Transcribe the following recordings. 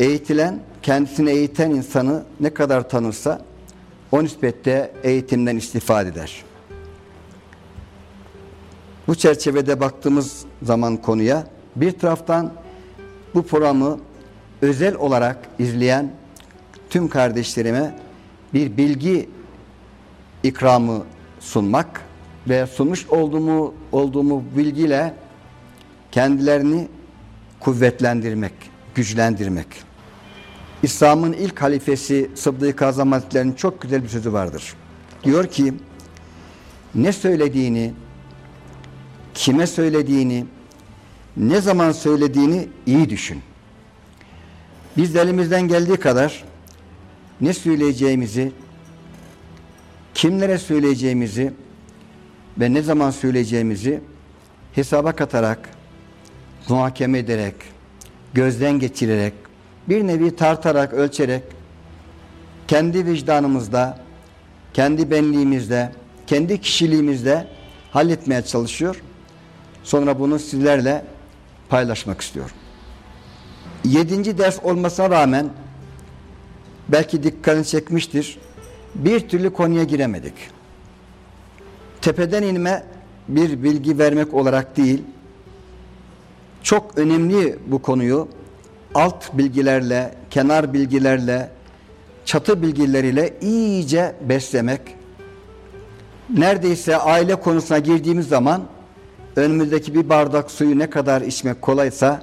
Eğitilen, kendisini eğiten insanı ne kadar tanırsa o nispette eğitimden istifade eder. Bu çerçevede baktığımız zaman konuya bir taraftan bu programı özel olarak izleyen tüm kardeşlerime bir bilgi ikramı sunmak ve sunmuş olduğumu olduğumu bilgiyle kendilerini kuvvetlendirmek, güçlendirmek. İslam'ın ilk halifesi Sıddık Azam Hazretleri'nin çok güzel bir sözü vardır. Diyor ki ne söylediğini, kime söylediğini, ne zaman söylediğini iyi düşün. Biz de elimizden geldiği kadar ne söyleyeceğimizi, kimlere söyleyeceğimizi ve ne zaman söyleyeceğimizi hesaba katarak, muhakeme ederek, gözden geçirerek, bir nevi tartarak, ölçerek kendi vicdanımızda, kendi benliğimizde, kendi kişiliğimizde halletmeye çalışıyor. Sonra bunu sizlerle paylaşmak istiyorum. Yedinci ders olmasına rağmen belki dikkatini çekmiştir. Bir türlü konuya giremedik. Tepeden inme bir bilgi vermek olarak değil, çok önemli bu konuyu alt bilgilerle, kenar bilgilerle, çatı bilgileriyle iyice beslemek. Neredeyse aile konusuna girdiğimiz zaman önümüzdeki bir bardak suyu ne kadar içmek kolaysa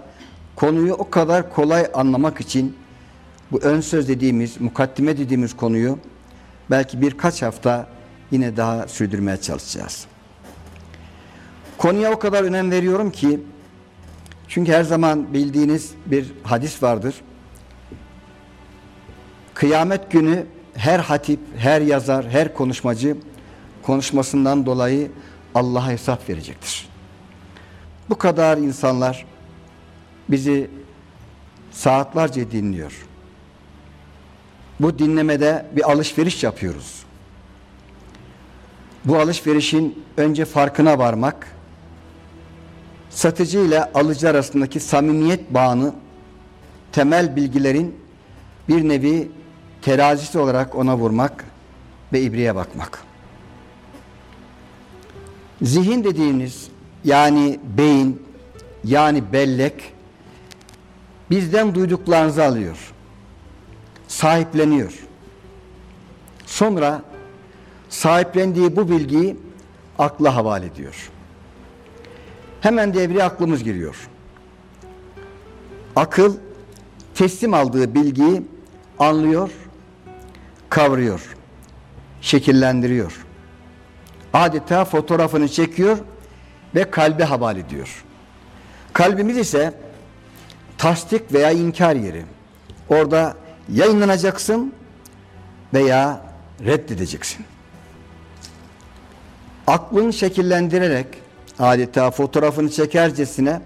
konuyu o kadar kolay anlamak için bu ön söz dediğimiz, mukaddime dediğimiz konuyu belki birkaç hafta yine daha sürdürmeye çalışacağız. Konuya o kadar önem veriyorum ki çünkü her zaman bildiğiniz bir hadis vardır. Kıyamet günü her hatip, her yazar, her konuşmacı konuşmasından dolayı Allah'a hesap verecektir. Bu kadar insanlar bizi saatlerce dinliyor. Bu dinlemede bir alışveriş yapıyoruz. Bu alışverişin önce farkına varmak, satıcı ile alıcı arasındaki samimiyet bağını temel bilgilerin bir nevi terazisi olarak ona vurmak ve ibriye bakmak. Zihin dediğimiz yani beyin yani bellek bizden duyduklarınızı alıyor. Sahipleniyor. Sonra sahiplendiği bu bilgiyi akla havale ediyor. Hemen devreye aklımız giriyor. Akıl teslim aldığı bilgiyi anlıyor, kavruyor, şekillendiriyor. Adeta fotoğrafını çekiyor ve kalbe havale ediyor. Kalbimiz ise tasdik veya inkar yeri. Orada yayınlanacaksın veya reddedeceksin. Aklını şekillendirerek adeta fotoğrafını çekercesine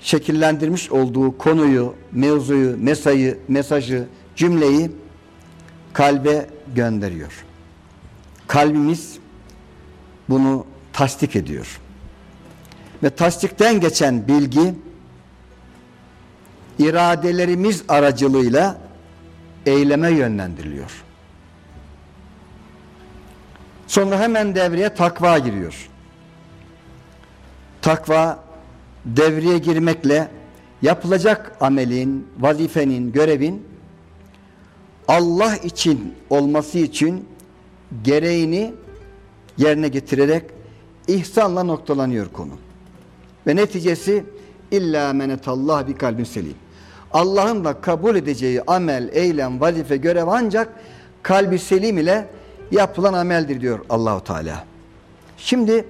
şekillendirmiş olduğu konuyu, mevzuyu, mesayı, mesajı, cümleyi kalbe gönderiyor. Kalbimiz bunu tasdik ediyor. Ve tasdikten geçen bilgi iradelerimiz aracılığıyla eyleme yönlendiriliyor. Sonra hemen devreye takva giriyor. Takva devreye girmekle yapılacak amelin, vazifenin, görevin Allah için olması için gereğini yerine getirerek ihsanla noktalanıyor konu. Ve neticesi illa menetallah bir kalbin selim. Allah'ın da kabul edeceği amel, eylem, vazife, görev ancak kalbi selim ile yapılan ameldir diyor Allahu Teala. Şimdi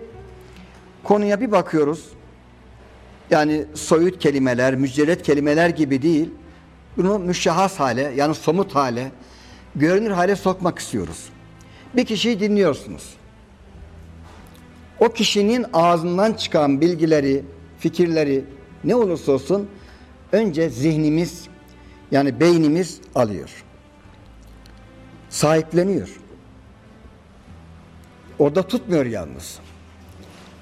konuya bir bakıyoruz. Yani soyut kelimeler, mücerret kelimeler gibi değil. Bunu müşahhas hale yani somut hale, görünür hale sokmak istiyoruz. Bir kişiyi dinliyorsunuz. O kişinin ağzından çıkan bilgileri, fikirleri ne olursa olsun önce zihnimiz yani beynimiz alıyor. Sahipleniyor. Orada tutmuyor yalnız.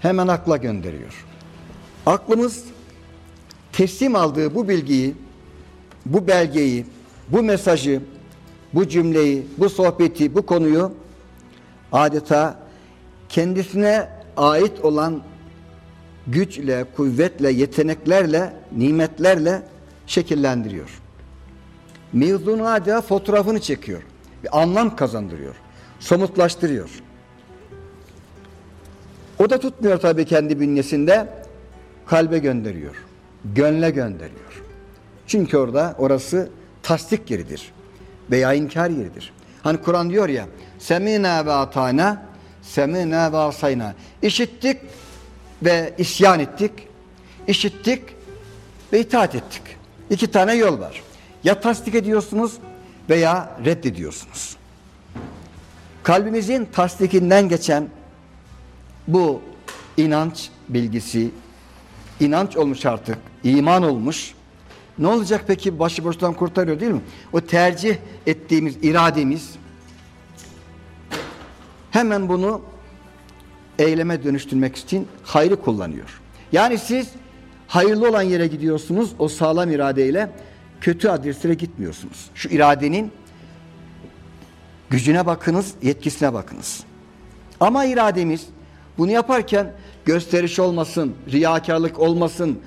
Hemen akla gönderiyor. Aklımız teslim aldığı bu bilgiyi bu belgeyi, bu mesajı, bu cümleyi, bu sohbeti, bu konuyu adeta kendisine ait olan güçle, kuvvetle, yeteneklerle, nimetlerle şekillendiriyor. Mevzunun adeta fotoğrafını çekiyor. Bir anlam kazandırıyor. Somutlaştırıyor. O da tutmuyor tabii kendi bünyesinde. Kalbe gönderiyor. Gönle gönderiyor. Çünkü orada orası tasdik yeridir. Veya inkar yeridir. Hani Kur'an diyor ya Semina ve atana Semina ve asayna İşittik ve isyan ettik. İşittik ve itaat ettik. İki tane yol var. Ya tasdik ediyorsunuz veya reddediyorsunuz. Kalbimizin tasdikinden geçen bu inanç bilgisi, inanç olmuş artık, iman olmuş. Ne olacak peki başıboştan kurtarıyor değil mi? O tercih ettiğimiz irademiz hemen bunu eyleme dönüştürmek için hayrı kullanıyor. Yani siz hayırlı olan yere gidiyorsunuz o sağlam iradeyle kötü adreslere gitmiyorsunuz. Şu iradenin gücüne bakınız, yetkisine bakınız. Ama irademiz bunu yaparken gösteriş olmasın, riyakarlık olmasın,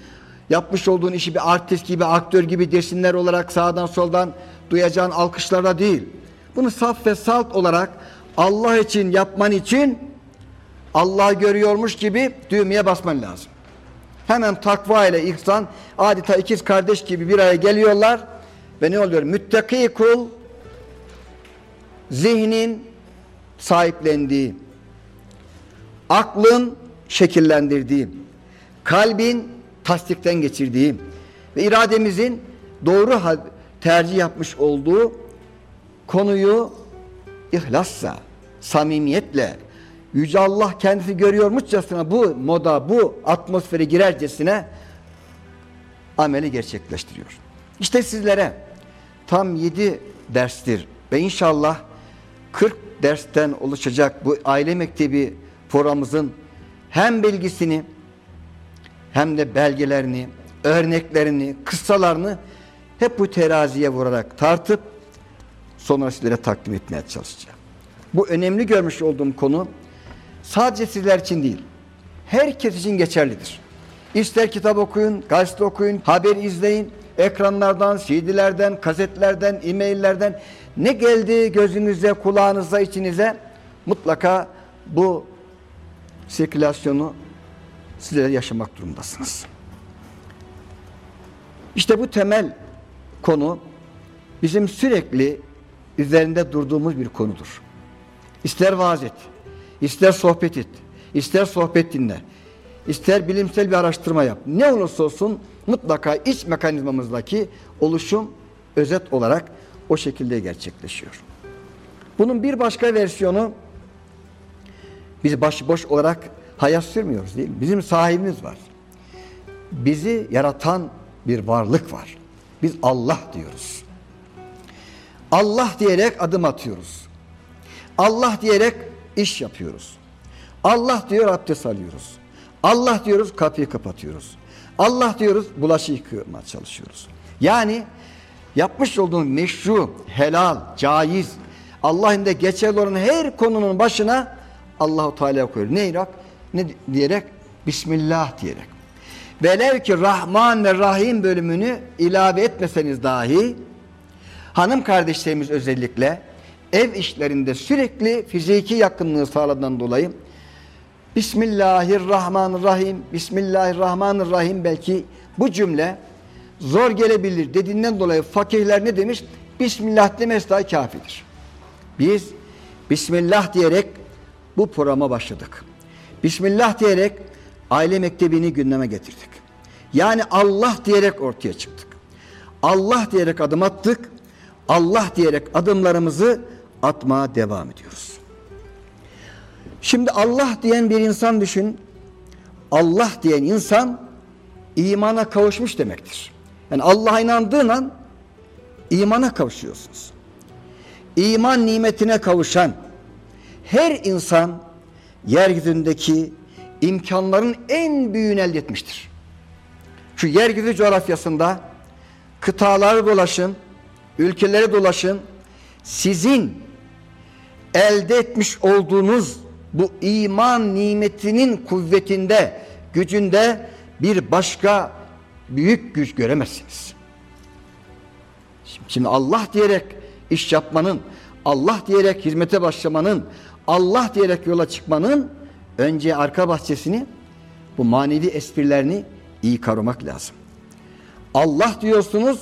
yapmış olduğun işi bir artist gibi, aktör gibi desinler olarak sağdan soldan duyacağın alkışlarla değil. Bunu saf ve salt olarak Allah için yapman için Allah görüyormuş gibi düğmeye basman lazım. Hemen takva ile ihsan adeta ikiz kardeş gibi bir araya geliyorlar ve ne oluyor? Müttaki kul zihnin sahiplendiği, aklın şekillendirdiği, kalbin tasdikten geçirdiği ve irademizin doğru tercih yapmış olduğu konuyu ihlasla, samimiyetle, Yüce Allah kendisi görüyormuşçasına bu moda, bu atmosfere girercesine ameli gerçekleştiriyor. İşte sizlere tam yedi derstir ve inşallah 40 dersten oluşacak bu aile mektebi programımızın hem bilgisini hem de belgelerini, örneklerini, kıssalarını hep bu teraziye vurarak tartıp sonra sizlere takdim etmeye çalışacağım. Bu önemli görmüş olduğum konu sadece sizler için değil, herkes için geçerlidir. İster kitap okuyun, gazete okuyun, haber izleyin, ekranlardan, CD'lerden, kasetlerden, e-maillerden ne geldi gözünüze, kulağınıza, içinize mutlaka bu sirkülasyonu sizler yaşamak durumdasınız. İşte bu temel konu bizim sürekli üzerinde durduğumuz bir konudur. İster vaaz et, ister sohbet et, ister sohbet dinle, ister bilimsel bir araştırma yap. Ne olursa olsun mutlaka iç mekanizmamızdaki oluşum özet olarak o şekilde gerçekleşiyor. Bunun bir başka versiyonu biz başıboş olarak hayat sürmüyoruz değil mi? Bizim sahibimiz var. Bizi yaratan bir varlık var. Biz Allah diyoruz. Allah diyerek adım atıyoruz. Allah diyerek iş yapıyoruz. Allah diyor abdest alıyoruz. Allah diyoruz kapıyı kapatıyoruz. Allah diyoruz bulaşık yıkama çalışıyoruz. Yani yapmış olduğun meşru, helal, caiz, Allah'ın da geçerli olan her konunun başına Allahu Teala koyuyor. Ne irak? Ne diyerek? Bismillah diyerek. Velev ki Rahman ve Rahim bölümünü ilave etmeseniz dahi hanım kardeşlerimiz özellikle ev işlerinde sürekli fiziki yakınlığı sağladığından dolayı Bismillahirrahmanirrahim Bismillahirrahmanirrahim belki bu cümle zor gelebilir dediğinden dolayı fakihler ne demiş? Bismillah demesi daha kafidir. Biz Bismillah diyerek bu programa başladık. Bismillah diyerek aile mektebini gündeme getirdik. Yani Allah diyerek ortaya çıktık. Allah diyerek adım attık. Allah diyerek adımlarımızı atmaya devam ediyoruz. Şimdi Allah diyen bir insan düşün. Allah diyen insan imana kavuşmuş demektir. Yani Allah'a inandığın an imana kavuşuyorsunuz. İman nimetine kavuşan her insan yeryüzündeki imkanların en büyüğünü elde etmiştir. Şu yeryüzü coğrafyasında kıtaları dolaşın, ülkeleri dolaşın. Sizin elde etmiş olduğunuz bu iman nimetinin kuvvetinde, gücünde bir başka büyük güç göremezsiniz. Şimdi Allah diyerek iş yapmanın, Allah diyerek hizmete başlamanın, Allah diyerek yola çıkmanın önce arka bahçesini, bu manevi esprilerini iyi kavramak lazım. Allah diyorsunuz,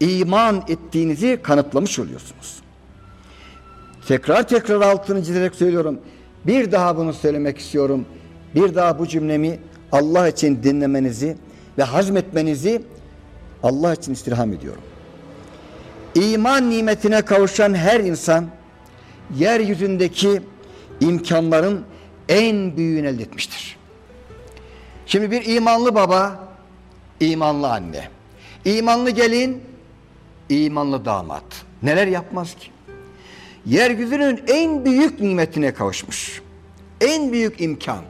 iman ettiğinizi kanıtlamış oluyorsunuz. Tekrar tekrar altını çizerek söylüyorum. Bir daha bunu söylemek istiyorum. Bir daha bu cümlemi Allah için dinlemenizi ve hazmetmenizi Allah için istirham ediyorum. İman nimetine kavuşan her insan yeryüzündeki imkanların en büyüğünü elde etmiştir. Şimdi bir imanlı baba, imanlı anne, imanlı gelin, imanlı damat neler yapmaz ki? Yeryüzünün en büyük nimetine kavuşmuş. En büyük imkan.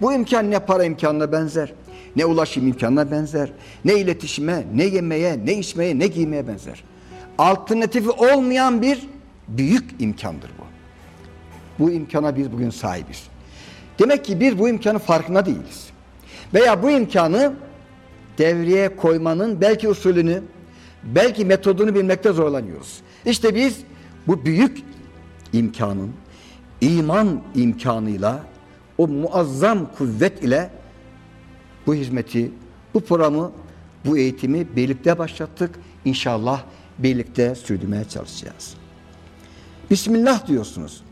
Bu imkan ne para imkanına benzer, ne ulaşım imkanına benzer, ne iletişime, ne yemeye, ne içmeye, ne giymeye benzer. Alternatifi olmayan bir büyük imkandır bu. Bu imkana biz bugün sahibiz. Demek ki biz bu imkanın farkında değiliz. Veya bu imkanı devreye koymanın belki usulünü, belki metodunu bilmekte zorlanıyoruz. İşte biz bu büyük imkanın iman imkanıyla o muazzam kuvvet ile bu hizmeti, bu programı, bu eğitimi birlikte başlattık. İnşallah birlikte sürdürmeye çalışacağız. Bismillah diyorsunuz.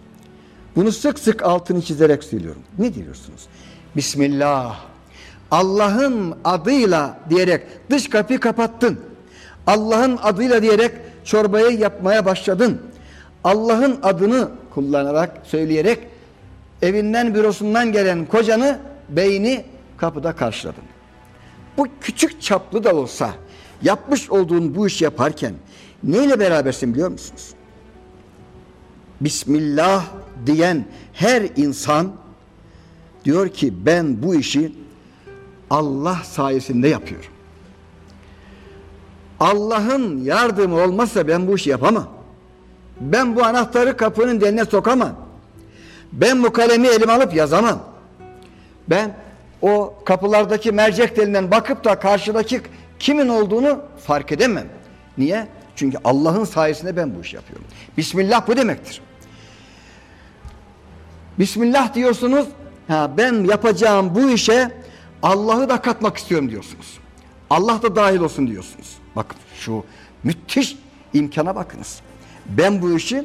Bunu sık sık altını çizerek söylüyorum. Ne diyorsunuz? Bismillah. Allah'ın adıyla diyerek dış kapıyı kapattın. Allah'ın adıyla diyerek çorbayı yapmaya başladın. Allah'ın adını kullanarak, söyleyerek evinden bürosundan gelen kocanı, beyni kapıda karşıladın. Bu küçük çaplı da olsa yapmış olduğun bu işi yaparken neyle berabersin biliyor musunuz? Bismillah diyen her insan diyor ki ben bu işi Allah sayesinde yapıyorum. Allah'ın yardımı olmazsa ben bu işi yapamam. Ben bu anahtarı kapının deline sokamam. Ben bu kalemi elime alıp yazamam. Ben o kapılardaki mercek delinden bakıp da karşıdaki kimin olduğunu fark edemem. Niye? Çünkü Allah'ın sayesinde ben bu işi yapıyorum. Bismillah bu demektir. Bismillah diyorsunuz. Ha, ben yapacağım bu işe Allah'ı da katmak istiyorum diyorsunuz. Allah da dahil olsun diyorsunuz. Bakın şu müthiş imkana bakınız. Ben bu işi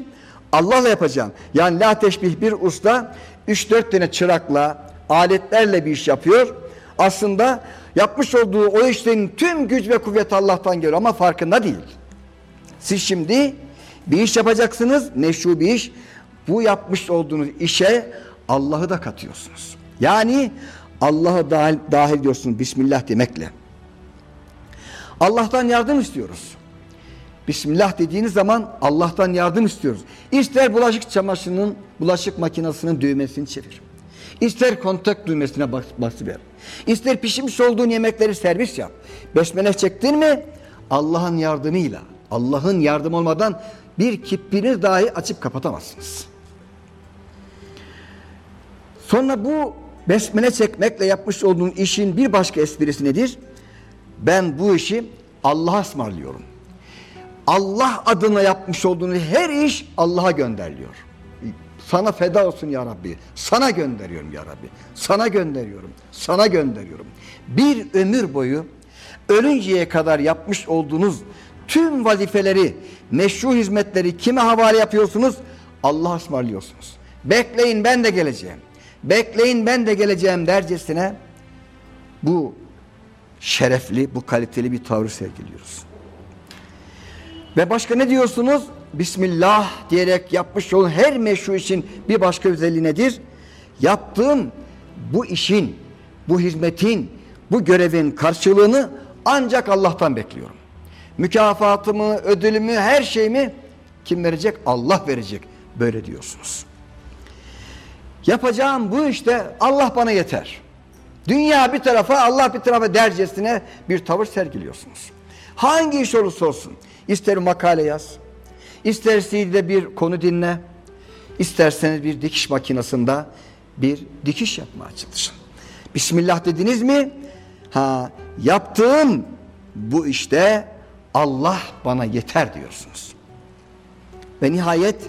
Allah'la yapacağım. Yani la teşbih bir usta 3-4 tane çırakla, aletlerle bir iş yapıyor. Aslında yapmış olduğu o işlerin tüm güç ve kuvvet Allah'tan geliyor ama farkında değil. Siz şimdi bir iş yapacaksınız, meşru bir iş. Bu yapmış olduğunuz işe Allah'ı da katıyorsunuz. Yani Allah'ı dahil, dahil diyorsunuz Bismillah demekle. Allah'tan yardım istiyoruz. Bismillah dediğiniz zaman Allah'tan yardım istiyoruz. İster bulaşık çamaşırının, bulaşık makinesinin düğmesini çevir. İster kontak düğmesine bas, basıver. İster pişmiş olduğun yemekleri servis yap. Besmele çektin mi Allah'ın yardımıyla, Allah'ın yardım olmadan bir kipriniz dahi açıp kapatamazsınız. Sonra bu besmele çekmekle yapmış olduğun işin bir başka esprisi nedir? Ben bu işi Allah'a ısmarlıyorum. Allah adına yapmış olduğunuz her iş Allah'a gönderiliyor. Sana feda olsun ya Rabbi. Sana gönderiyorum ya Rabbi. Sana gönderiyorum. Sana gönderiyorum. Bir ömür boyu ölünceye kadar yapmış olduğunuz tüm vazifeleri, meşru hizmetleri kime havale yapıyorsunuz? Allah'a ısmarlıyorsunuz. Bekleyin ben de geleceğim. Bekleyin ben de geleceğim dercesine bu şerefli, bu kaliteli bir tavrı sergiliyoruz. Ve başka ne diyorsunuz? Bismillah diyerek yapmış olduğun her meşru için bir başka özelliği nedir? Yaptığım bu işin, bu hizmetin, bu görevin karşılığını ancak Allah'tan bekliyorum. Mükafatımı, ödülümü, her şeyimi kim verecek? Allah verecek. Böyle diyorsunuz. Yapacağım bu işte Allah bana yeter. Dünya bir tarafa, Allah bir tarafa dercesine bir tavır sergiliyorsunuz. Hangi iş olursa olsun. İster makale yaz, ister CD'de bir konu dinle, isterseniz bir dikiş makinesinde bir dikiş yapmaya çalışın. Bismillah dediniz mi? Ha, yaptığım bu işte Allah bana yeter diyorsunuz. Ve nihayet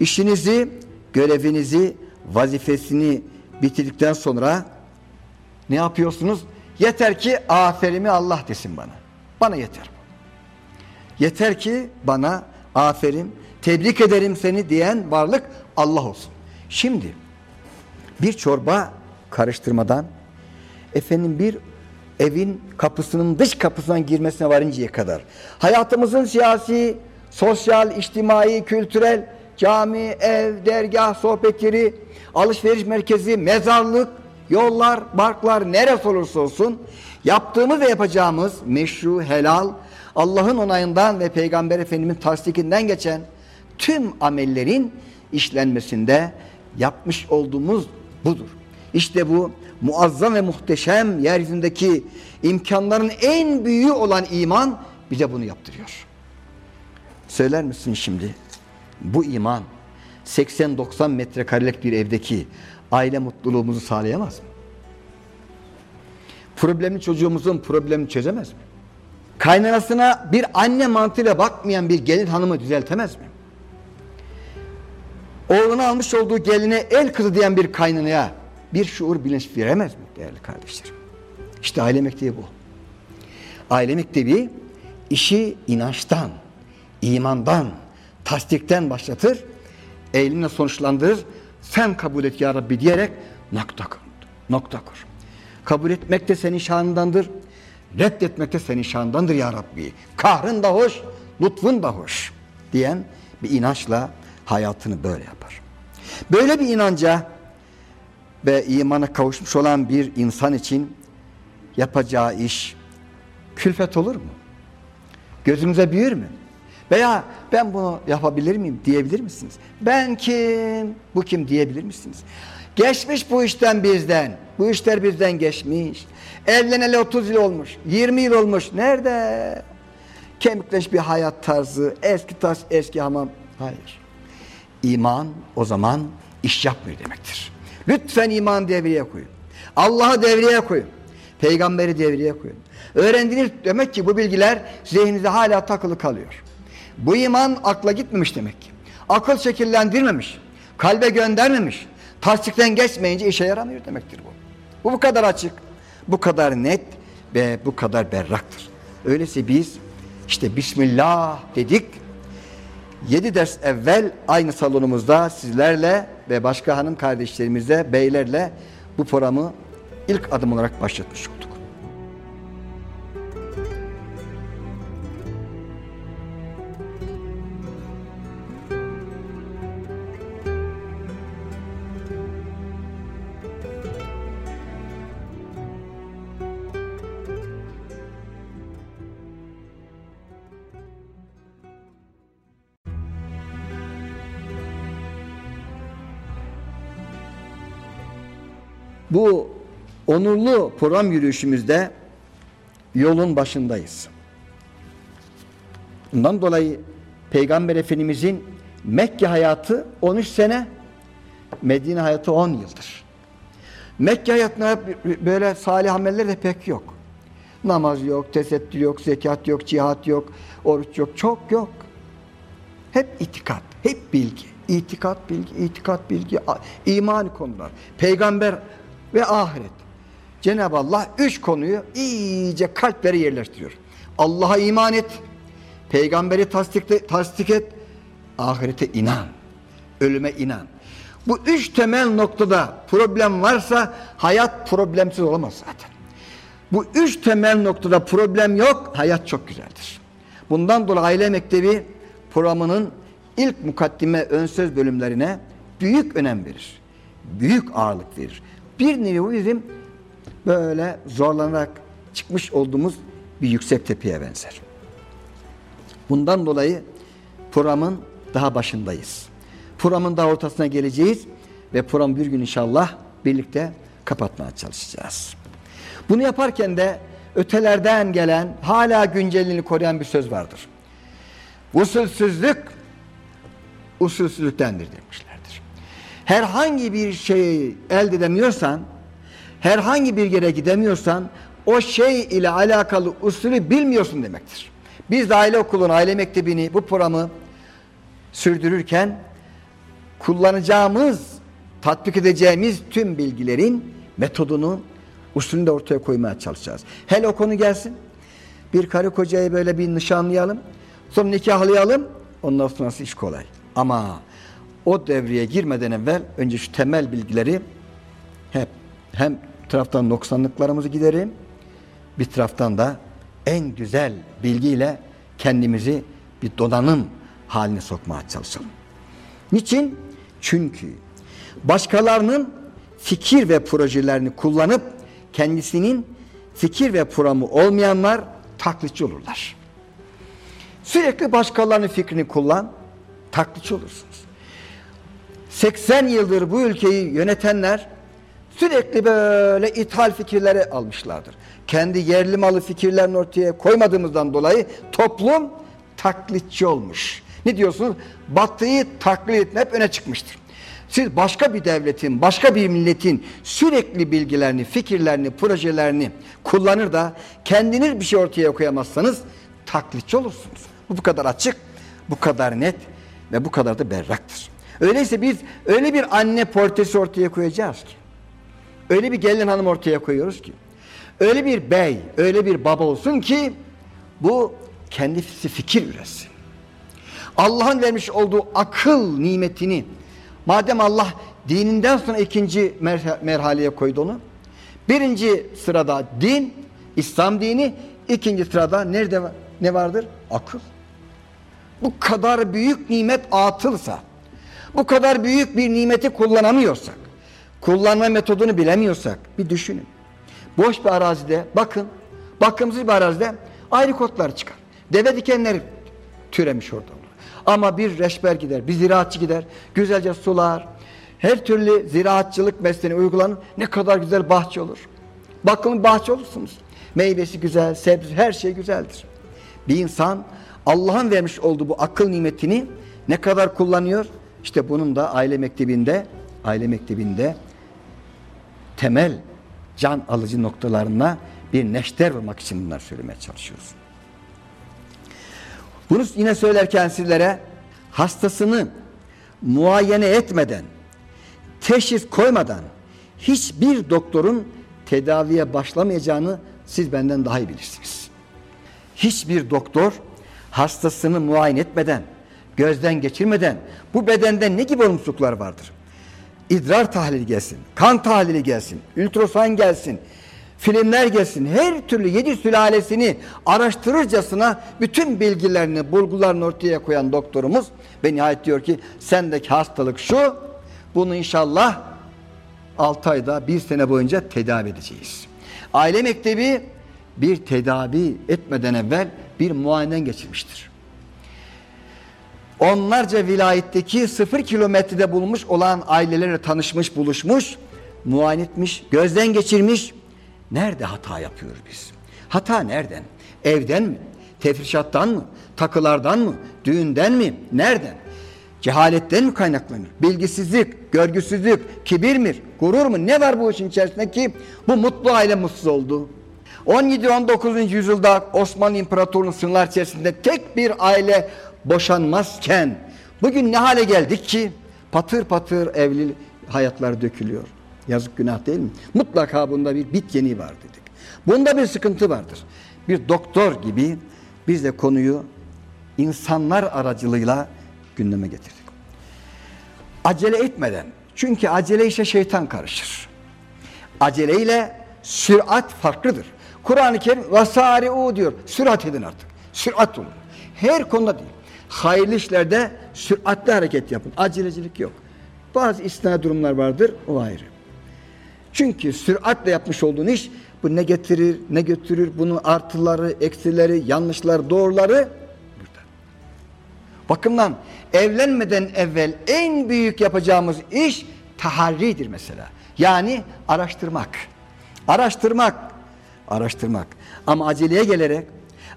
işinizi, görevinizi, vazifesini bitirdikten sonra ne yapıyorsunuz? Yeter ki aferimi Allah desin bana. Bana yeter. Yeter ki bana aferin, tebrik ederim seni diyen varlık Allah olsun. Şimdi bir çorba karıştırmadan efendim bir evin kapısının dış kapısından girmesine varıncaya kadar hayatımızın siyasi, sosyal, içtimai, kültürel, cami, ev, dergah, sohbet yeri, alışveriş merkezi, mezarlık, yollar, barklar neresi olursa olsun yaptığımız ve yapacağımız meşru, helal, Allah'ın onayından ve Peygamber Efendimiz'in tasdikinden geçen tüm amellerin işlenmesinde yapmış olduğumuz budur. İşte bu muazzam ve muhteşem yeryüzündeki imkanların en büyüğü olan iman bize bunu yaptırıyor. Söyler misin şimdi? Bu iman 80-90 metrekarelik bir evdeki aile mutluluğumuzu sağlayamaz mı? Problemli çocuğumuzun problemini çözemez mi? Kaynanasına bir anne mantığıyla bakmayan bir gelin hanımı düzeltemez mi? Oğluna almış olduğu geline el kızı diyen bir kaynanaya bir şuur bilinç veremez mi değerli kardeşlerim? İşte aile mektebi bu. Aile mektebi işi inançtan, imandan, tasdikten başlatır, eğilimle sonuçlandırır. Sen kabul et ya Rabbi diyerek nokta kur. Nokta kur. Kabul etmek de senin şanındandır. Reddetmek de senin şanındandır ya Rabbi. Kahrın da hoş, lütfun da hoş diyen bir inançla hayatını böyle yapar. Böyle bir inanca ve imana kavuşmuş olan bir insan için yapacağı iş külfet olur mu? Gözünüze büyür mü? Veya ben bunu yapabilir miyim diyebilir misiniz? Ben kim? Bu kim diyebilir misiniz? Geçmiş bu işten bizden. Bu işler bizden geçmiş. Evleneli 30 yıl olmuş. 20 yıl olmuş. Nerede? Kemikleş bir hayat tarzı. Eski taş, eski hamam. Hayır. İman o zaman iş yapmıyor demektir. Lütfen iman devreye koyun. Allah'ı devreye koyun. Peygamberi devreye koyun. Öğrendiğiniz demek ki bu bilgiler zihninizde hala takılı kalıyor. Bu iman akla gitmemiş demek ki. Akıl şekillendirmemiş. Kalbe göndermemiş. Tasdikten geçmeyince işe yaramıyor demektir bu. Bu bu kadar açık. Bu kadar net ve bu kadar berraktır. Öyleyse biz işte Bismillah dedik. Yedi ders evvel aynı salonumuzda sizlerle ve başka hanım kardeşlerimizle, beylerle bu programı ilk adım olarak başlatmış olduk. Bu onurlu program yürüyüşümüzde yolun başındayız. Bundan dolayı Peygamber Efendimizin Mekke hayatı 13 sene, Medine hayatı 10 yıldır. Mekke hayatında böyle salih ameller de pek yok. Namaz yok, tesettür yok, zekat yok, cihat yok, oruç yok, çok yok. Hep itikat, hep bilgi. İtikat bilgi, itikat bilgi, iman konular. Peygamber ve ahiret. Cenab-ı Allah üç konuyu iyice kalplere yerleştiriyor. Allah'a iman et, peygamberi tasdik, tasdik et, ahirete inan, ölüme inan. Bu üç temel noktada problem varsa hayat problemsiz olamaz zaten. Bu üç temel noktada problem yok, hayat çok güzeldir. Bundan dolayı aile mektebi programının ilk mukaddime ön söz bölümlerine büyük önem verir. Büyük ağırlık verir. Bir nevi bizim böyle zorlanarak çıkmış olduğumuz bir yüksek tepeye benzer. Bundan dolayı programın daha başındayız. Programın daha ortasına geleceğiz ve program bir gün inşallah birlikte kapatmaya çalışacağız. Bunu yaparken de ötelerden gelen, hala güncelliğini koruyan bir söz vardır. Usulsüzlük usulsüzlüktendir demişlerdir. Herhangi bir şeyi elde edemiyorsan, herhangi bir yere gidemiyorsan o şey ile alakalı usulü bilmiyorsun demektir. Biz de aile okulunu, aile mektebini, bu programı sürdürürken kullanacağımız, tatbik edeceğimiz tüm bilgilerin metodunu, usulünü de ortaya koymaya çalışacağız. Hele o konu gelsin. Bir karı kocayı böyle bir nişanlayalım. Sonra nikahlayalım. Ondan sonrası iş kolay. Ama o devreye girmeden evvel önce şu temel bilgileri hep hem taraftan noksanlıklarımızı giderim bir taraftan da en güzel bilgiyle kendimizi bir donanım haline sokmaya çalışalım. Niçin? Çünkü başkalarının fikir ve projelerini kullanıp kendisinin fikir ve programı olmayanlar taklitçi olurlar. Sürekli başkalarının fikrini kullan, taklitçi olursunuz. 80 yıldır bu ülkeyi yönetenler sürekli böyle ithal fikirleri almışlardır. Kendi yerli malı fikirlerini ortaya koymadığımızdan dolayı toplum taklitçi olmuş. Ne diyorsunuz? Batıyı taklit etme hep öne çıkmıştır. Siz başka bir devletin, başka bir milletin sürekli bilgilerini, fikirlerini, projelerini kullanır da kendiniz bir şey ortaya koyamazsanız taklitçi olursunuz. Bu bu kadar açık, bu kadar net ve bu kadar da berraktır. Öyleyse biz öyle bir anne portresi ortaya koyacağız ki, öyle bir gelin hanım ortaya koyuyoruz ki, öyle bir bey, öyle bir baba olsun ki bu kendisi fikir üretsin. Allah'ın vermiş olduğu akıl nimetini madem Allah dininden sonra ikinci merhaleye koydu onu. Birinci sırada din, İslam dini, ikinci sırada nerede ne vardır? Akıl. Bu kadar büyük nimet atılsa, bu kadar büyük bir nimeti kullanamıyorsak, kullanma metodunu bilemiyorsak bir düşünün. Boş bir arazide bakın, bakımsız bir arazide ayrı kotlar çıkar. Deve dikenleri türemiş orada. Ama bir reşber gider, bir ziraatçı gider, güzelce sular, her türlü ziraatçılık mesleğini uygulanır. Ne kadar güzel bahçe olur. Bakın bahçe olursunuz. Meyvesi güzel, sebze her şey güzeldir. Bir insan Allah'ın vermiş olduğu bu akıl nimetini ne kadar kullanıyor? İşte bunun da aile mektebinde, aile mektebinde temel can alıcı noktalarına bir neşter vurmak için bunlar söylemeye çalışıyoruz. Bunu yine söylerken sizlere hastasını muayene etmeden, teşhis koymadan hiçbir doktorun tedaviye başlamayacağını siz benden daha iyi bilirsiniz. Hiçbir doktor hastasını muayene etmeden, gözden geçirmeden bu bedende ne gibi olumsuzluklar vardır? İdrar tahlili gelsin, kan tahlili gelsin, ultrason gelsin, filmler gelsin, her türlü yedi sülalesini araştırırcasına bütün bilgilerini, bulgularını ortaya koyan doktorumuz ve nihayet diyor ki sendeki hastalık şu, bunu inşallah 6 ayda bir sene boyunca tedavi edeceğiz. Aile mektebi bir tedavi etmeden evvel bir muayeneden geçirmiştir. Onlarca vilayetteki sıfır kilometrede bulunmuş olan ailelerle tanışmış, buluşmuş, muayene etmiş, gözden geçirmiş, Nerede hata yapıyoruz biz? Hata nereden? Evden mi? Tefrişattan mı? Takılardan mı? Düğünden mi? Nereden? Cehaletten mi kaynaklanır? Bilgisizlik, görgüsüzlük, kibir mi? Gurur mu? Ne var bu işin içerisinde ki bu mutlu aile mutsuz oldu? 17-19. yüzyılda Osmanlı İmparatorluğu'nun sınırlar içerisinde tek bir aile boşanmazken bugün ne hale geldik ki patır patır evli hayatlar dökülüyor. Yazık günah değil mi? Mutlaka bunda bir bit yeni var dedik. Bunda bir sıkıntı vardır. Bir doktor gibi biz de konuyu insanlar aracılığıyla gündeme getirdik. Acele etmeden, çünkü acele işe şeytan karışır. Aceleyle sürat farklıdır. Kur'an-ı Kerim vasari'u diyor. Sürat edin artık. Sürat olun. Her konuda değil. Hayırlı işlerde süratli hareket yapın. Acelecilik yok. Bazı istina durumlar vardır. O ayrı. Çünkü süratle yapmış olduğun iş bu ne getirir, ne götürür, bunun artıları, eksileri, yanlışlar, doğruları burada. Bakımdan evlenmeden evvel en büyük yapacağımız iş taharridir mesela. Yani araştırmak. Araştırmak. araştırmak. Ama aceleye gelerek,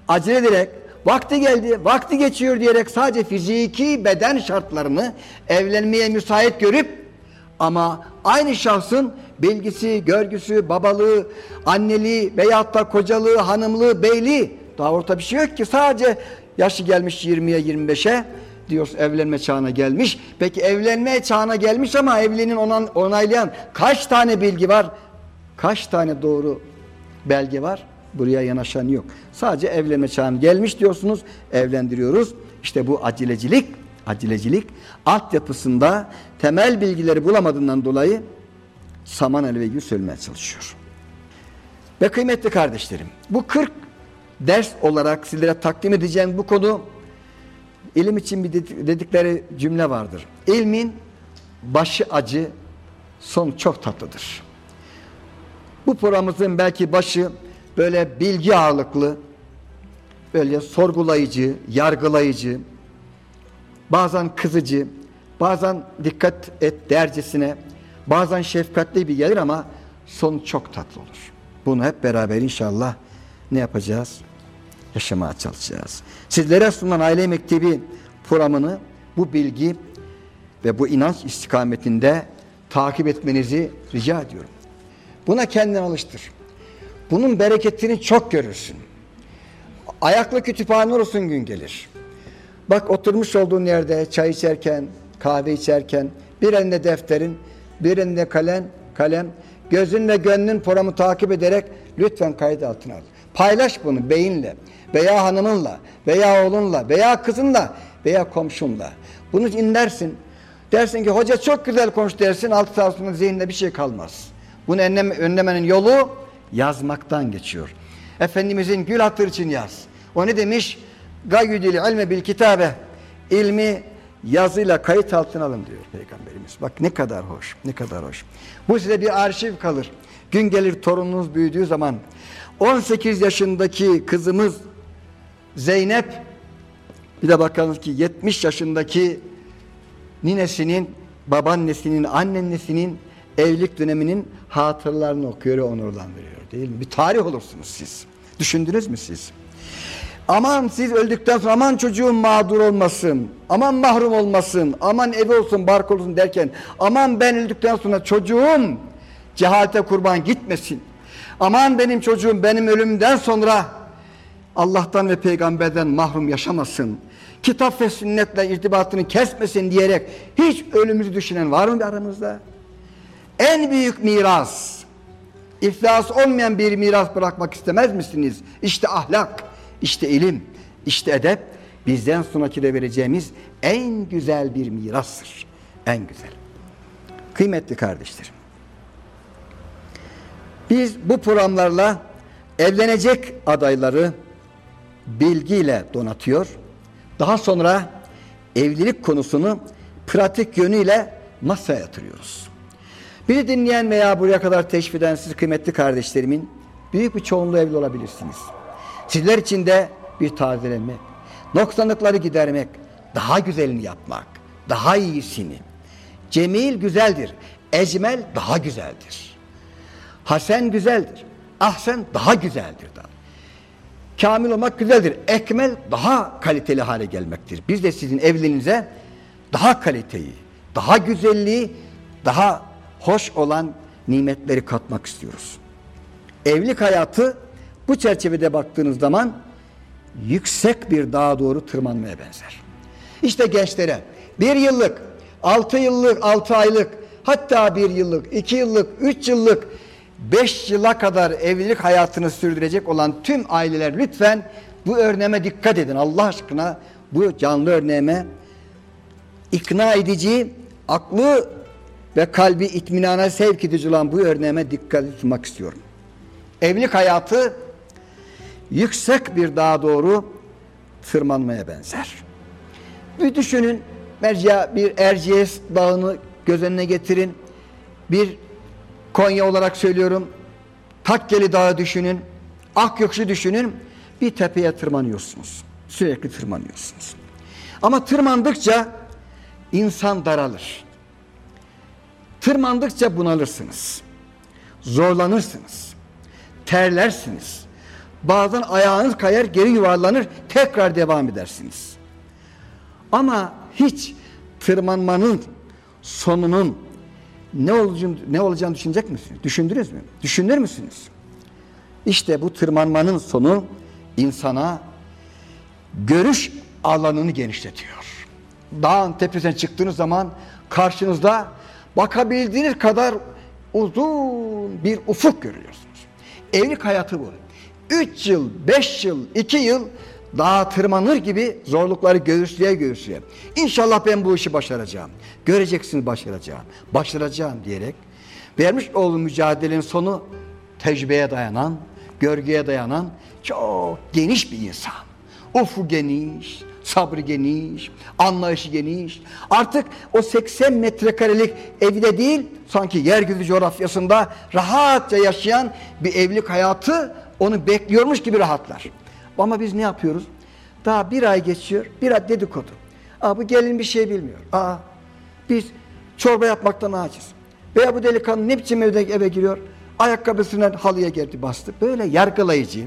acele ederek, vakti geldi, vakti geçiyor diyerek sadece fiziki beden şartlarını evlenmeye müsait görüp ama aynı şahsın bilgisi, görgüsü, babalığı, anneliği veyahut da kocalığı, hanımlığı, beyliği daha orta bir şey yok ki sadece yaşı gelmiş 20'ye 25'e diyoruz evlenme çağına gelmiş. Peki evlenme çağına gelmiş ama evliliğinin onan, onaylayan kaç tane bilgi var? Kaç tane doğru belge var? Buraya yanaşan yok. Sadece evlenme çağına gelmiş diyorsunuz, evlendiriyoruz. İşte bu acelecilik, acelecilik altyapısında temel bilgileri bulamadığından dolayı saman elve gibi söylemeye çalışıyor. Ve kıymetli kardeşlerim, bu 40 ders olarak sizlere takdim edeceğim bu konu ilim için bir dedikleri cümle vardır. İlmin başı acı, son çok tatlıdır. Bu programımızın belki başı böyle bilgi ağırlıklı, böyle sorgulayıcı, yargılayıcı, bazen kızıcı, bazen dikkat et dercesine, bazen şefkatli bir gelir ama son çok tatlı olur. Bunu hep beraber inşallah ne yapacağız? Yaşamaya çalışacağız. Sizlere sunulan aile mektebi programını bu bilgi ve bu inanç istikametinde takip etmenizi rica ediyorum. Buna kendini alıştır. Bunun bereketini çok görürsün. Ayaklı kütüphane olursun gün gelir. Bak oturmuş olduğun yerde çay içerken, kahve içerken bir elinde defterin, bir elinde kalem, kalem, gözün ve gönlün programı takip ederek lütfen kayıt altına al. Paylaş bunu beyinle veya hanımınla veya oğlunla veya kızınla veya komşunla. Bunu inlersin. Dersin ki hoca çok güzel konuş dersin altı sonra zihninde bir şey kalmaz. Bunu önleme, önlemenin yolu yazmaktan geçiyor. Efendimizin gül hatır için yaz. O ne demiş? Gayyudil ilme bil kitabe. İlmi yazıyla kayıt altına alın diyor Peygamberimiz. Bak ne kadar hoş, ne kadar hoş. Bu size bir arşiv kalır. Gün gelir torununuz büyüdüğü zaman 18 yaşındaki kızımız Zeynep bir de bakalım ki 70 yaşındaki ninesinin, babaannesinin, anneannesinin evlilik döneminin hatıralarını okuyor ve onurlandırıyor değil mi? Bir tarih olursunuz siz. Düşündünüz mü siz? Aman siz öldükten sonra aman çocuğum mağdur olmasın, aman mahrum olmasın, aman evi olsun, bark olsun derken aman ben öldükten sonra çocuğum cehalete kurban gitmesin. Aman benim çocuğum benim ölümden sonra Allah'tan ve peygamberden mahrum yaşamasın. Kitap ve sünnetle irtibatını kesmesin diyerek hiç ölümümüzü düşünen var mı aramızda? En büyük miras, iflas olmayan bir miras bırakmak istemez misiniz? İşte ahlak, işte ilim, işte edep bizden sonraki de vereceğimiz en güzel bir mirastır. En güzel. Kıymetli kardeşlerim. Biz bu programlarla evlenecek adayları bilgiyle donatıyor. Daha sonra evlilik konusunu pratik yönüyle masaya yatırıyoruz. Biri dinleyen veya buraya kadar teşvik eden siz kıymetli kardeşlerimin büyük bir çoğunluğu evli olabilirsiniz. Sizler için de bir tazelenmek, noksanlıkları gidermek, daha güzelini yapmak, daha iyisini. Cemil güzeldir, ecmel daha güzeldir. Hasen güzeldir, ahsen daha güzeldir. Daha. Kamil olmak güzeldir, ekmel daha kaliteli hale gelmektir. Biz de sizin evliliğinize daha kaliteyi, daha güzelliği, daha hoş olan nimetleri katmak istiyoruz. Evlilik hayatı bu çerçevede baktığınız zaman yüksek bir dağa doğru tırmanmaya benzer. İşte gençlere bir yıllık, altı yıllık, altı aylık, hatta bir yıllık, iki yıllık, üç yıllık, beş yıla kadar evlilik hayatını sürdürecek olan tüm aileler lütfen bu örneğime dikkat edin. Allah aşkına bu canlı örneğime ikna edici, aklı ve kalbi itminana sevk edici olan bu örneğime dikkat tutmak istiyorum. Evlilik hayatı yüksek bir dağa doğru tırmanmaya benzer. Bir düşünün, mercia bir Erciyes dağını göz önüne getirin. Bir Konya olarak söylüyorum, Takkeli Dağı düşünün, Akyokuş'u düşünün. Bir tepeye tırmanıyorsunuz. Sürekli tırmanıyorsunuz. Ama tırmandıkça insan daralır. Tırmandıkça bunalırsınız. Zorlanırsınız terlersiniz. Bazen ayağınız kayar, geri yuvarlanır, tekrar devam edersiniz. Ama hiç tırmanmanın sonunun ne olacağını, ne olacağını düşünecek misiniz? Düşündünüz mü? Düşünür müsünüz? İşte bu tırmanmanın sonu insana görüş alanını genişletiyor. Dağın tepesine çıktığınız zaman karşınızda bakabildiğiniz kadar uzun bir ufuk görüyorsunuz. Evlilik hayatı bu. 3 yıl, 5 yıl, 2 yıl dağa tırmanır gibi zorlukları göğüsleye göğüsleye. İnşallah ben bu işi başaracağım. Göreceksiniz başaracağım. Başaracağım diyerek vermiş olduğu mücadelenin sonu tecrübeye dayanan, görgüye dayanan çok geniş bir insan. Ufu geniş, sabrı geniş, anlayışı geniş. Artık o 80 metrekarelik evde değil, sanki yeryüzü coğrafyasında rahatça yaşayan bir evlilik hayatı onu bekliyormuş gibi rahatlar. Ama biz ne yapıyoruz? Daha bir ay geçiyor, bir ay dedikodu. Aa bu gelin bir şey bilmiyor. Aa biz çorba yapmaktan aciz. Veya bu delikanlı ne biçim evde eve giriyor? Ayakkabısını halıya geldi bastı. Böyle yargılayıcı,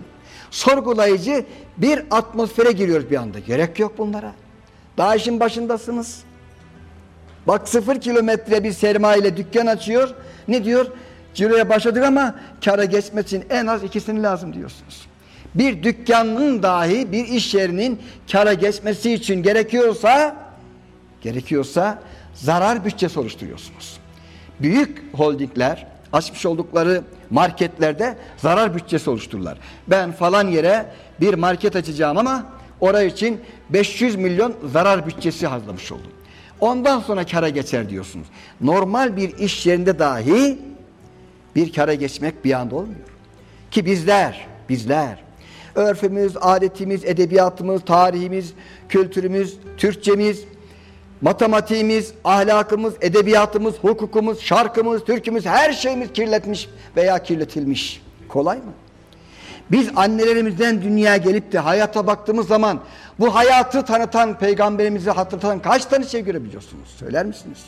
sorgulayıcı bir atmosfere giriyoruz bir anda. Gerek yok bunlara. Daha işin başındasınız. Bak sıfır kilometre bir sermaye ile dükkan açıyor. Ne diyor? Ciroya başladık ama kara geçmesi için en az ikisini lazım diyorsunuz. Bir dükkanın dahi bir iş yerinin kara geçmesi için gerekiyorsa gerekiyorsa zarar bütçesi oluşturuyorsunuz. Büyük holdingler açmış oldukları marketlerde zarar bütçesi oluştururlar. Ben falan yere bir market açacağım ama oraya için 500 milyon zarar bütçesi hazırlamış oldum. Ondan sonra kara geçer diyorsunuz. Normal bir iş yerinde dahi bir kara geçmek bir anda olmuyor. Ki bizler, bizler örfümüz, adetimiz, edebiyatımız, tarihimiz, kültürümüz, Türkçemiz, matematiğimiz, ahlakımız, edebiyatımız, hukukumuz, şarkımız, türkümüz her şeyimiz kirletmiş veya kirletilmiş. Kolay mı? Biz annelerimizden dünyaya gelip de hayata baktığımız zaman bu hayatı tanıtan, peygamberimizi hatırlatan kaç tane şey görebiliyorsunuz? Söyler misiniz?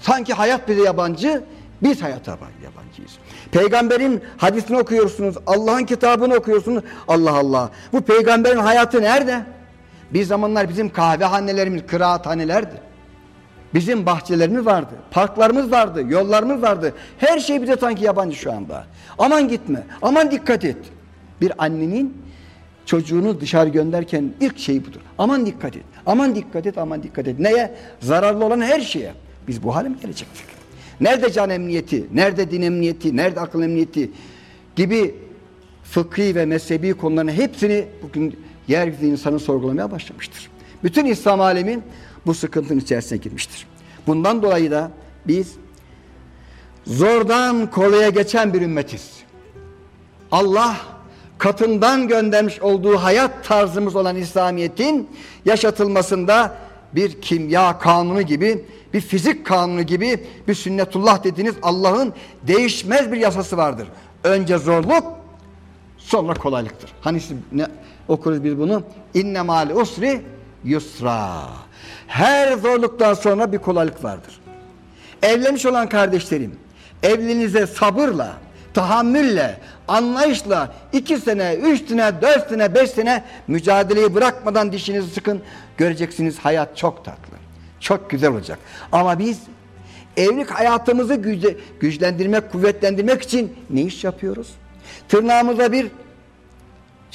Sanki hayat bize yabancı, biz hayata yabancıyız. Peygamberin hadisini okuyorsunuz, Allah'ın kitabını okuyorsunuz. Allah Allah. Bu peygamberin hayatı nerede? Bir zamanlar bizim kahvehanelerimiz, kıraathanelerdi. Bizim bahçelerimiz vardı, parklarımız vardı, yollarımız vardı. Her şey bize sanki yabancı şu anda. Aman gitme, aman dikkat et. Bir annenin çocuğunu dışarı gönderken ilk şeyi budur. Aman dikkat et, aman dikkat et, aman dikkat et. Neye? Zararlı olan her şeye. Biz bu hale mi gelecektik? Nerede can emniyeti, nerede din emniyeti, nerede akıl emniyeti gibi fıkhi ve mezhebi konuların hepsini bugün yeryüzü insanı sorgulamaya başlamıştır. Bütün İslam alemin bu sıkıntının içerisine girmiştir. Bundan dolayı da biz zordan kolaya geçen bir ümmetiz. Allah katından göndermiş olduğu hayat tarzımız olan İslamiyet'in yaşatılmasında bir kimya kanunu gibi, bir fizik kanunu gibi, bir sünnetullah dediğiniz Allah'ın değişmez bir yasası vardır. Önce zorluk, sonra kolaylıktır. Hani ne okuruz biz bunu? İnne mal usri yusra. Her zorluktan sonra bir kolaylık vardır. Evlenmiş olan kardeşlerim, evliliğinize sabırla, tahammülle, anlayışla iki sene, üç sene, dört sene, beş sene mücadeleyi bırakmadan dişinizi sıkın. Göreceksiniz hayat çok tatlı. Çok güzel olacak. Ama biz evlilik hayatımızı güçlendirmek, kuvvetlendirmek için ne iş yapıyoruz? Tırnağımıza bir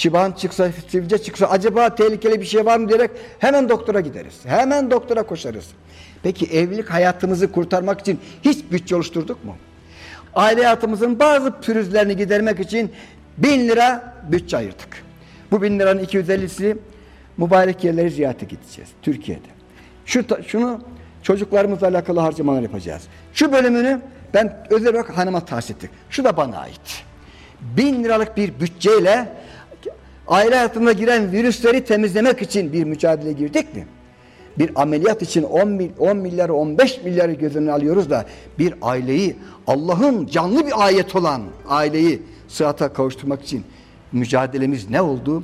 çıban çıksa, sivilce çıksa acaba tehlikeli bir şey var mı diyerek hemen doktora gideriz. Hemen doktora koşarız. Peki evlilik hayatımızı kurtarmak için hiç bütçe oluşturduk mu? Aile hayatımızın bazı pürüzlerini gidermek için bin lira bütçe ayırdık. Bu bin liranın 250'si mübarek yerleri ziyarete gideceğiz Türkiye'de. Şu, şunu çocuklarımızla alakalı harcamalar yapacağız. Şu bölümünü ben özel olarak hanıma tahsis ettik. Şu da bana ait. Bin liralık bir bütçeyle aile hayatına giren virüsleri temizlemek için bir mücadele girdik mi? Bir ameliyat için 10, mil, 10 milyar 15 milyarı göz önüne alıyoruz da bir aileyi Allah'ın canlı bir ayet olan aileyi sıhhata kavuşturmak için mücadelemiz ne oldu?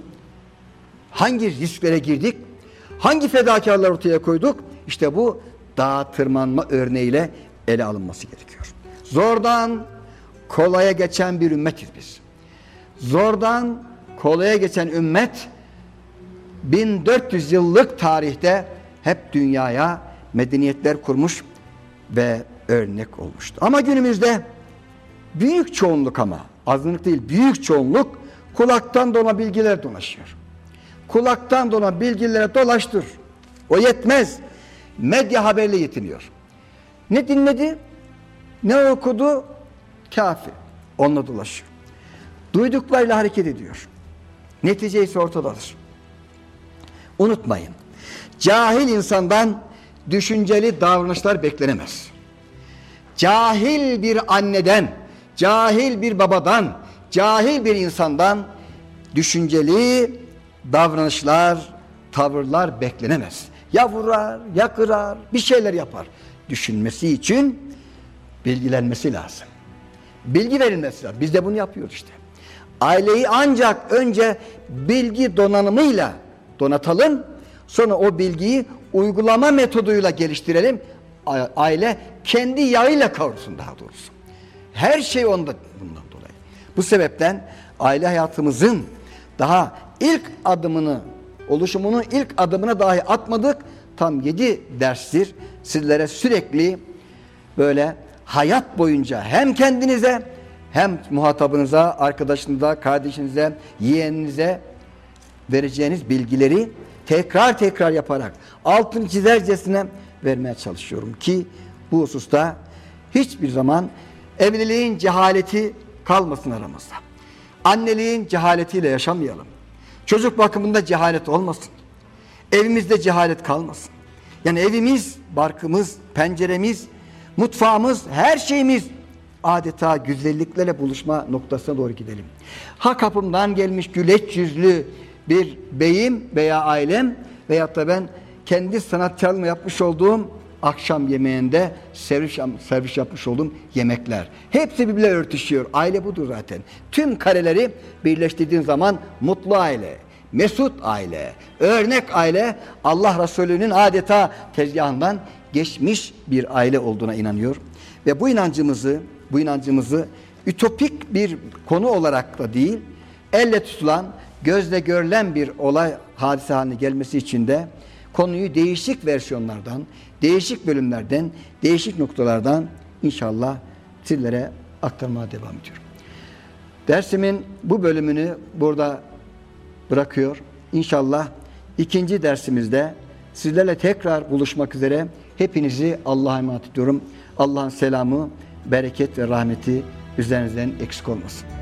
Hangi risklere girdik? Hangi fedakarlar ortaya koyduk? İşte bu dağ tırmanma örneğiyle ele alınması gerekiyor. Zordan kolaya geçen bir ümmetiz biz. zordan kolaya geçen ümmet 1400 yıllık tarihte hep dünyaya medeniyetler kurmuş ve örnek olmuştu. Ama günümüzde büyük çoğunluk ama azınlık değil büyük çoğunluk kulaktan dona bilgiler dolaşıyor. Kulaktan dona bilgilere dolaştır. O yetmez. Medya haberle yetiniyor. Ne dinledi? Ne okudu? Kafi. Onunla dolaşıyor. Duyduklarıyla hareket ediyor. Netice ise ortadadır. Unutmayın. Cahil insandan düşünceli davranışlar beklenemez. Cahil bir anneden, cahil bir babadan, cahil bir insandan düşünceli davranışlar, tavırlar beklenemez. Ya vurar, ya kırar, bir şeyler yapar. Düşünmesi için bilgilenmesi lazım. Bilgi verilmesi lazım. Biz de bunu yapıyoruz işte. Aileyi ancak önce bilgi donanımıyla donatalım. Sonra o bilgiyi uygulama metoduyla geliştirelim. Aile kendi yağıyla kavrulsun daha doğrusu. Her şey onda bundan dolayı. Bu sebepten aile hayatımızın daha ilk adımını, oluşumunun ilk adımını dahi atmadık. Tam yedi derstir. Sizlere sürekli böyle hayat boyunca hem kendinize hem muhatabınıza, arkadaşınıza, kardeşinize, yeğeninize vereceğiniz bilgileri tekrar tekrar yaparak altın çizercesine vermeye çalışıyorum ki bu hususta hiçbir zaman evliliğin cehaleti kalmasın aramızda. Anneliğin cehaletiyle yaşamayalım. Çocuk bakımında cehalet olmasın. Evimizde cehalet kalmasın. Yani evimiz, barkımız, penceremiz, mutfağımız, her şeyimiz adeta güzelliklerle buluşma noktasına doğru gidelim. Ha kapımdan gelmiş güleç yüzlü bir beyim veya ailem veyahut da ben kendi sanatkarlığımla yapmış olduğum akşam yemeğinde servis, servis yapmış olduğum yemekler. Hepsi birbirle örtüşüyor. Aile budur zaten. Tüm kareleri birleştirdiğin zaman mutlu aile, mesut aile, örnek aile Allah Resulü'nün adeta tezgahından geçmiş bir aile olduğuna inanıyor. Ve bu inancımızı, bu inancımızı ütopik bir konu olarak da değil, elle tutulan, gözle görülen bir olay hadise haline gelmesi için de konuyu değişik versiyonlardan, değişik bölümlerden, değişik noktalardan inşallah sizlere aktarmaya devam ediyorum. Dersimin bu bölümünü burada bırakıyor. İnşallah ikinci dersimizde sizlerle tekrar buluşmak üzere hepinizi Allah'a emanet ediyorum. Allah'ın selamı, bereket ve rahmeti üzerinizden eksik olmasın.